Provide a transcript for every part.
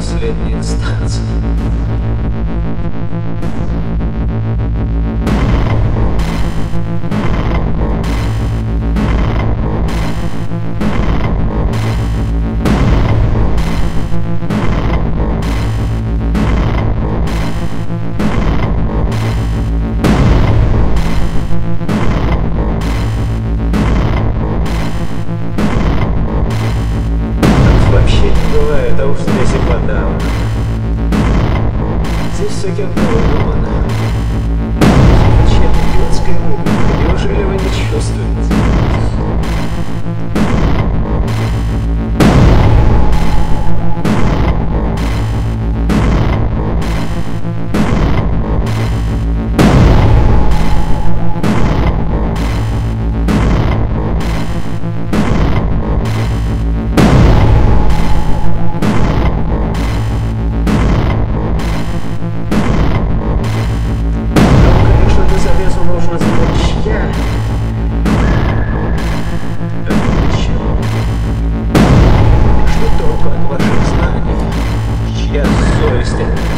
последней инстанции. А уж здесь и подавно. Здесь все выдумано. Зачем идиотская выдумка? Неужели вы не чувствуете?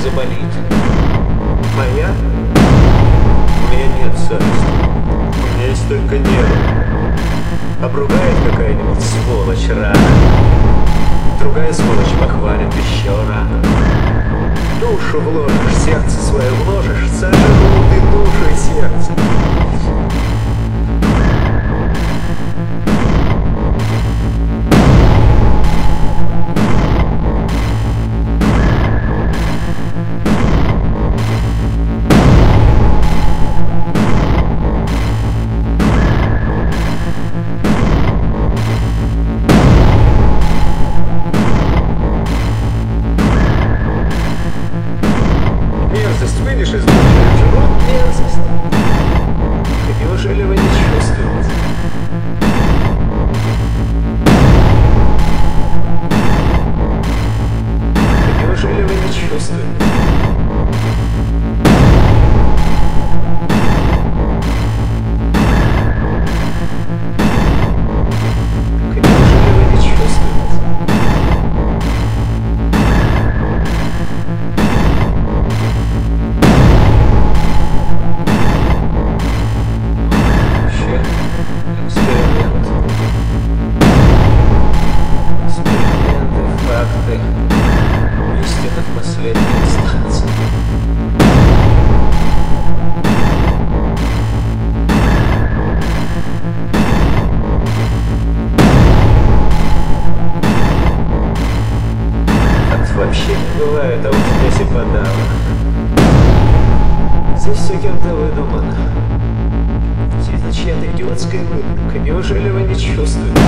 Заболит? Моя? У меня нет совести. У меня есть только нервы. Обругает какая-нибудь сволочь рано. Другая сволочь похвалит еще рано. Душу вложишь, сердце свое вложишь, бывает, а уж здесь и подавно. Здесь все кем-то выдумано. Здесь чья-то идиотская выдумка. Неужели вы не чувствуете?